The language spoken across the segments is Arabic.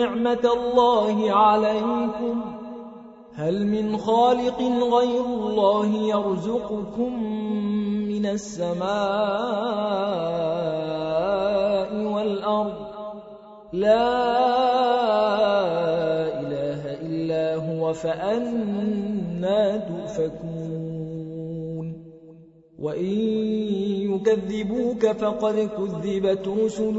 نعمة الله عليكم. هل من خالق غير الله يرزقكم من السماء والأرض؟ لا إله إلا هو فأنا تؤفكون. وإن يكذبوك فقد كذبت رسل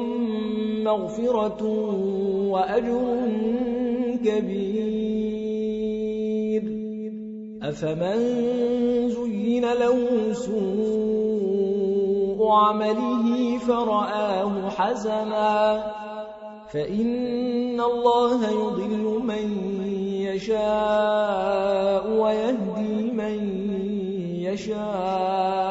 مغفرة وأجر كبير. أفمن زين له سوء عمله فرآه حسنا فإن الله يضل من يشاء ويهدي من يشاء.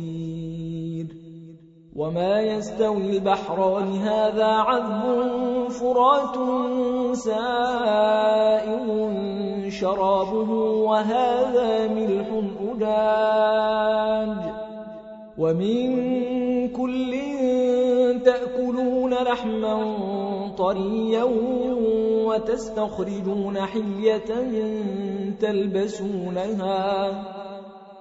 وما يستوي البحران هذا عذب فرات سائر شرابه وهذا ملح أجاج ومن كل تأكلون لحما طريا وتستخرجون حلية تلبسونها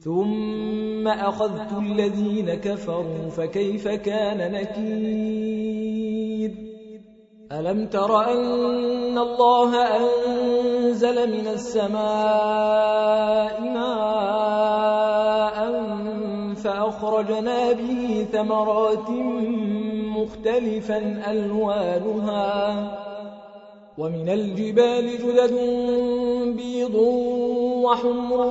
ثم أخذت الذين كفروا فكيف كان نكير؟ ألم تر أن الله أنزل من السماء ماء فأخرجنا به ثمرات مختلفا ألوانها ومن الجبال جدد بيض وحمر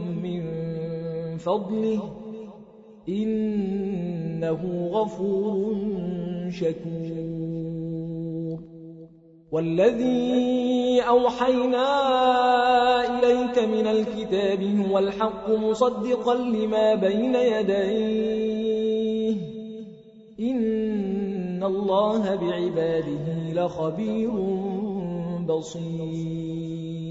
فضله إنه غفور شكور. والذي أوحينا إليك من الكتاب هو الحق مصدقا لما بين يديه. إن الله بعباده لخبير بصير.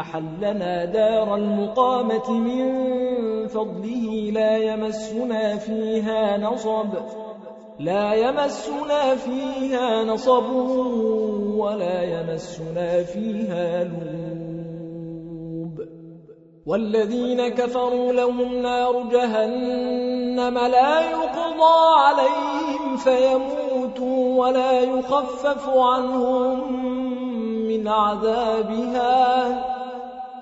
أحلنا دار المقامة من فضله لا يمسنا فيها نصب لا يمسنا فيها نصب ولا يمسنا فيها لوب. والذين كفروا لهم نار جهنم لا يقضى عليهم فيموتوا ولا يخفف عنهم من عذابها.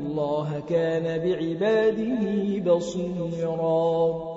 الله كان بعباده بصيراً